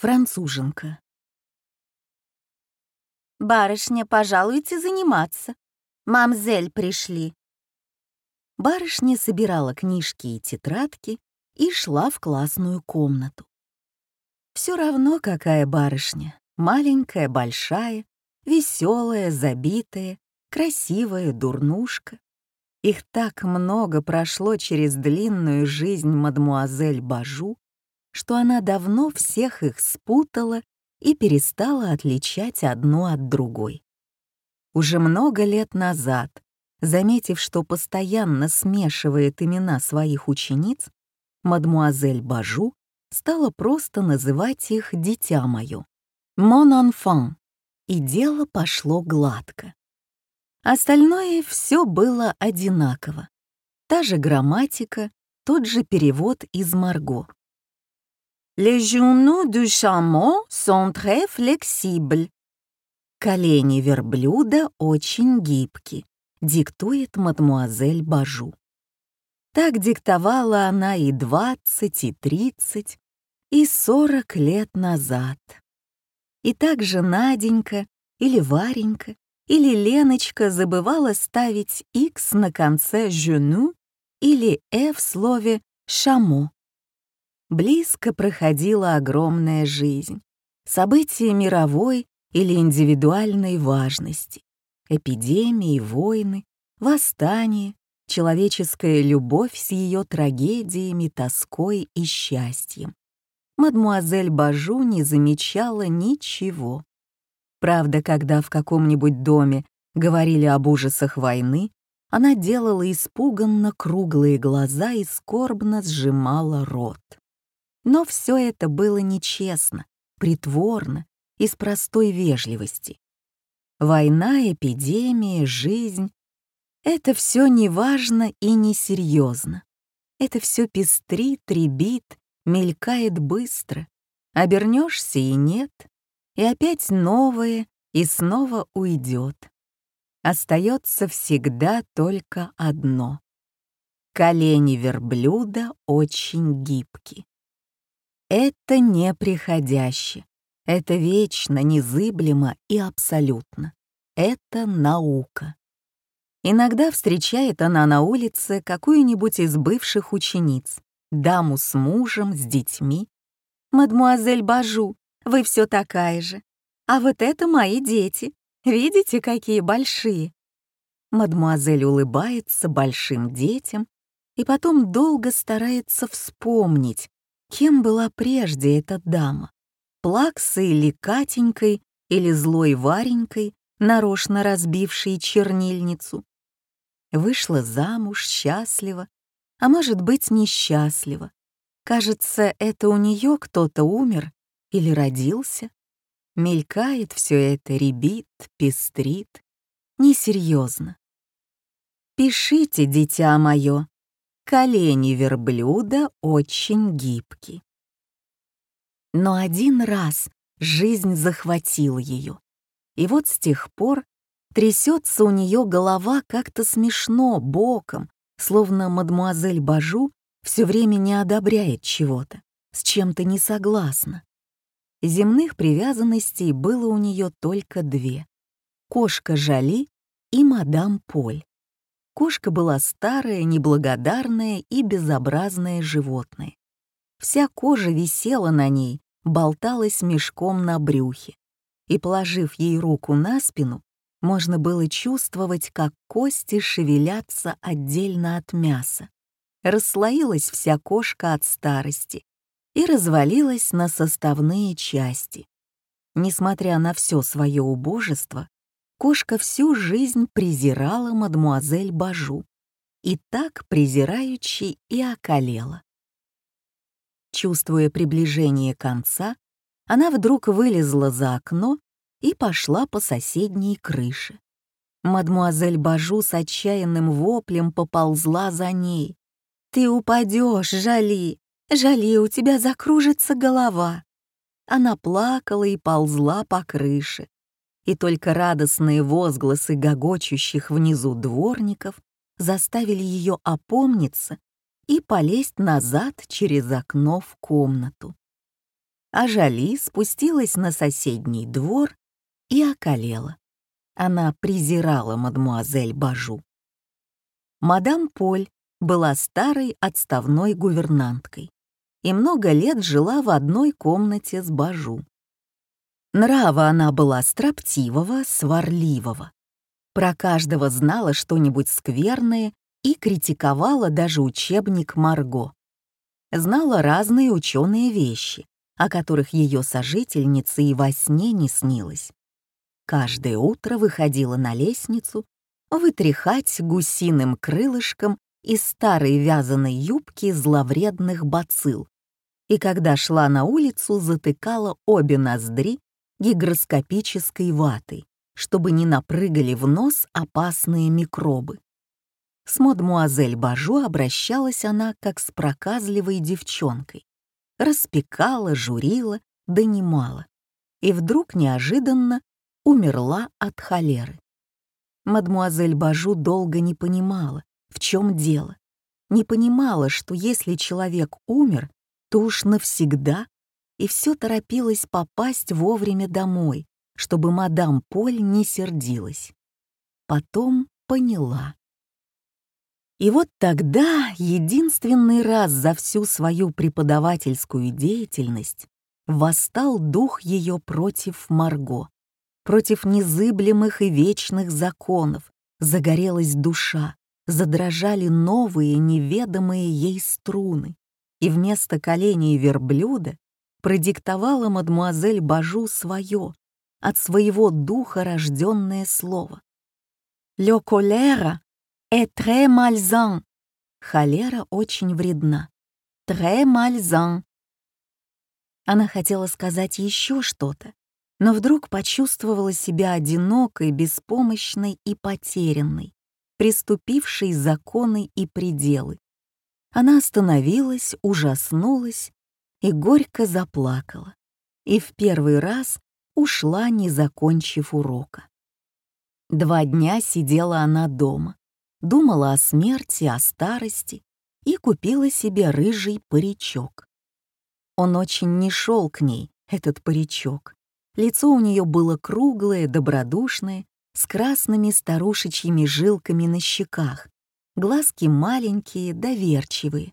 Француженка. «Барышня, пожалуйте заниматься. Мамзель пришли». Барышня собирала книжки и тетрадки и шла в классную комнату. Все равно, какая барышня. Маленькая, большая, веселая, забитая, красивая, дурнушка. Их так много прошло через длинную жизнь мадмуазель Бажу, что она давно всех их спутала и перестала отличать одну от другой. Уже много лет назад, заметив, что постоянно смешивает имена своих учениц, мадмуазель Бажу стала просто называть их «дитя мое» — «mon enfant», и дело пошло гладко. Остальное все было одинаково. Та же грамматика, тот же перевод из Марго. Les genoux du chameau sont très flexibles. Колени верблюда очень гибки, диктует мадмуазель Бажу. Так диктовала она и двадцать, и тридцать, и сорок лет назад. И также Наденька или Варенька или Леночка забывала ставить X на конце «жену» или «э» в слове «шамо». Близко проходила огромная жизнь, события мировой или индивидуальной важности, эпидемии, войны, восстания, человеческая любовь с ее трагедиями, тоской и счастьем. Мадмуазель Бажу не замечала ничего. Правда, когда в каком-нибудь доме говорили об ужасах войны, она делала испуганно круглые глаза и скорбно сжимала рот. Но все это было нечестно, притворно, из простой вежливости. Война, эпидемия, жизнь — это все неважно и несерьезно. Это все пестрит, ребит, мелькает быстро. Обернешься и нет, и опять новое, и снова уйдет. Остается всегда только одно. Колени верблюда очень гибки. Это неприходяще. Это вечно, незыблемо и абсолютно. Это наука. Иногда встречает она на улице какую-нибудь из бывших учениц, даму с мужем, с детьми. «Мадмуазель Бажу, вы все такая же. А вот это мои дети. Видите, какие большие?» Мадмуазель улыбается большим детям и потом долго старается вспомнить, Кем была прежде эта дама? Плаксой или Катенькой, или злой Варенькой, нарочно разбившей чернильницу? Вышла замуж счастлива, а может быть несчастлива. Кажется, это у нее кто-то умер или родился. Мелькает все это, ребит, пестрит. Несерьезно. Пишите, дитя мое, колени верблюда очень гибки. Но один раз жизнь захватила ее, и вот с тех пор трясется у нее голова как-то смешно, боком, словно мадмуазель Бажу все время не одобряет чего-то, с чем-то не согласна. Земных привязанностей было у нее только две — кошка Жали и мадам Поль. Кошка была старое, неблагодарное и безобразное животное. Вся кожа висела на ней, болталась мешком на брюхе. И, положив ей руку на спину, можно было чувствовать, как кости шевелятся отдельно от мяса. Расслоилась вся кошка от старости и развалилась на составные части. Несмотря на все свое убожество, кошка всю жизнь презирала мадмуазель Бажу и так презираючи и околела. Чувствуя приближение конца, она вдруг вылезла за окно и пошла по соседней крыше. Мадмуазель Бажу с отчаянным воплем поползла за ней. «Ты упадешь, Жали! Жали, у тебя закружится голова!» Она плакала и ползла по крыше, и только радостные возгласы гогочущих внизу дворников заставили ее опомниться и полезть назад через окно в комнату. а Жали спустилась на соседний двор и околела. Она презирала мадмуазель Бажу. Мадам Поль была старой отставной гувернанткой и много лет жила в одной комнате с Бажу. Нрава она была строптивого, сварливого. Про каждого знала что-нибудь скверное и критиковала даже учебник Марго. Знала разные ученые вещи, о которых ее сожительнице и во сне не снилось. Каждое утро выходила на лестницу вытряхать гусиным крылышком из старой вязаной юбки зловредных бацил, и когда шла на улицу, затыкала обе ноздри гигроскопической ватой, чтобы не напрыгали в нос опасные микробы. С мадмуазель Бажу обращалась она как с проказливой девчонкой. Распекала, журила, донимала. И вдруг неожиданно умерла от холеры. Мадмуазель Бажу долго не понимала, в чем дело. Не понимала, что если человек умер, то уж навсегда, и все торопилась попасть вовремя домой, чтобы мадам Поль не сердилась. Потом поняла. И вот тогда, единственный раз за всю свою преподавательскую деятельность, восстал дух ее против Марго, против незыблемых и вечных законов, загорелась душа, задрожали новые неведомые ей струны, и вместо коленей верблюда продиктовала мадмуазель Бажу свое, от своего духа рожденное слово. «Le colère est très malsain». Холера очень вредна. «Très malsain». Она хотела сказать еще что-то, но вдруг почувствовала себя одинокой, беспомощной и потерянной, приступившей законы и пределы. Она остановилась, ужаснулась и горько заплакала, и в первый раз ушла, не закончив урока. Два дня сидела она дома, думала о смерти, о старости и купила себе рыжий паричок. Он очень не шел к ней, этот паричок. Лицо у нее было круглое, добродушное, с красными старушечьими жилками на щеках, глазки маленькие, доверчивые.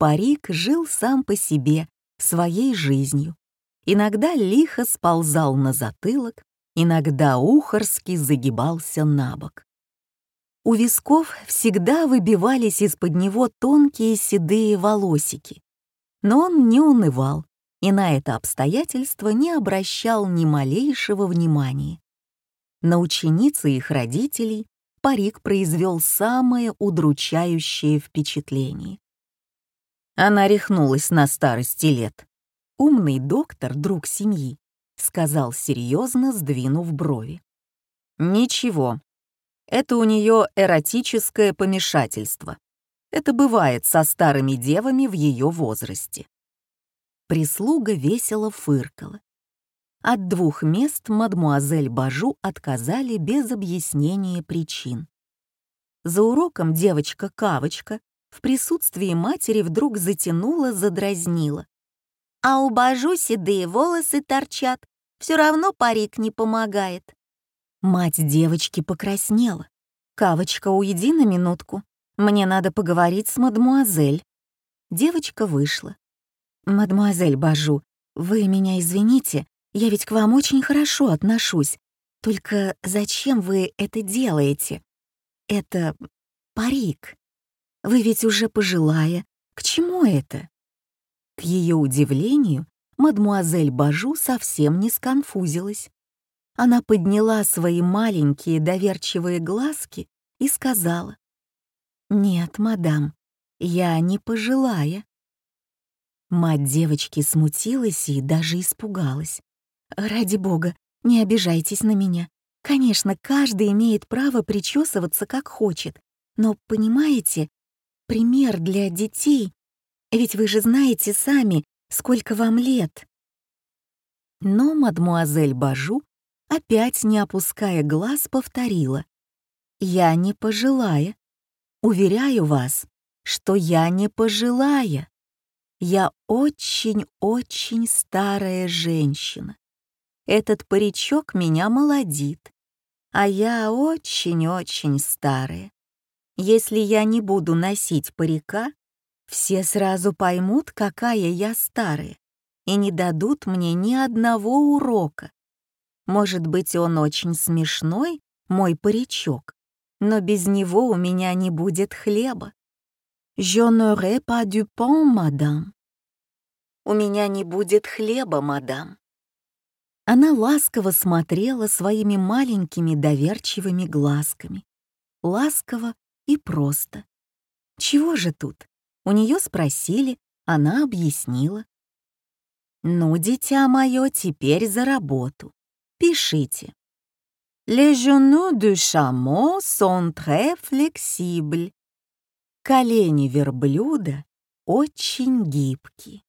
Парик жил сам по себе, своей жизнью. Иногда лихо сползал на затылок, иногда ухорски загибался на бок. У висков всегда выбивались из-под него тонкие седые волосики. Но он не унывал и на это обстоятельство не обращал ни малейшего внимания. На ученицы их родителей парик произвел самое удручающее впечатление. Она рехнулась на старости лет. Умный доктор, друг семьи, сказал серьезно, сдвинув брови. Ничего, это у нее эротическое помешательство. Это бывает со старыми девами в ее возрасте. Прислуга весело фыркала. От двух мест мадмуазель Бажу отказали без объяснения причин. За уроком девочка-кавочка в присутствии матери вдруг затянула, задразнила. «А у Бажу седые волосы торчат, все равно парик не помогает». Мать девочки покраснела. «Кавочка, уйди на минутку. Мне надо поговорить с мадмуазель». Девочка вышла. «Мадмуазель Бажу, вы меня извините, я ведь к вам очень хорошо отношусь. Только зачем вы это делаете? Это парик. Вы ведь уже пожилая. К чему это?» К ее удивлению, мадмуазель Бажу совсем не сконфузилась. Она подняла свои маленькие доверчивые глазки и сказала, «Нет, мадам, я не пожилая». Мать девочки смутилась и даже испугалась. «Ради бога, не обижайтесь на меня. Конечно, каждый имеет право причесываться как хочет, но, понимаете, пример для детей, ведь вы же знаете сами, сколько вам лет». Но мадмуазель Бажу, опять не опуская глаз, повторила. «Я не пожилая. Уверяю вас, что я не пожилая». Я очень-очень старая женщина. Этот паричок меня молодит, а я очень-очень старая. Если я не буду носить парика, все сразу поймут, какая я старая, и не дадут мне ни одного урока. Может быть, он очень смешной, мой паричок, но без него у меня не будет хлеба. «Je n'aurai pas du pain, мадам». «У меня не будет хлеба, мадам». Она ласково смотрела своими маленькими доверчивыми глазками. Ласково и просто. Чего же тут? У нее спросили, она объяснила. «Ну, дитя мое, теперь за работу. Пишите. Les genoux du chameau sont très flexibles. Колени верблюда очень гибкие.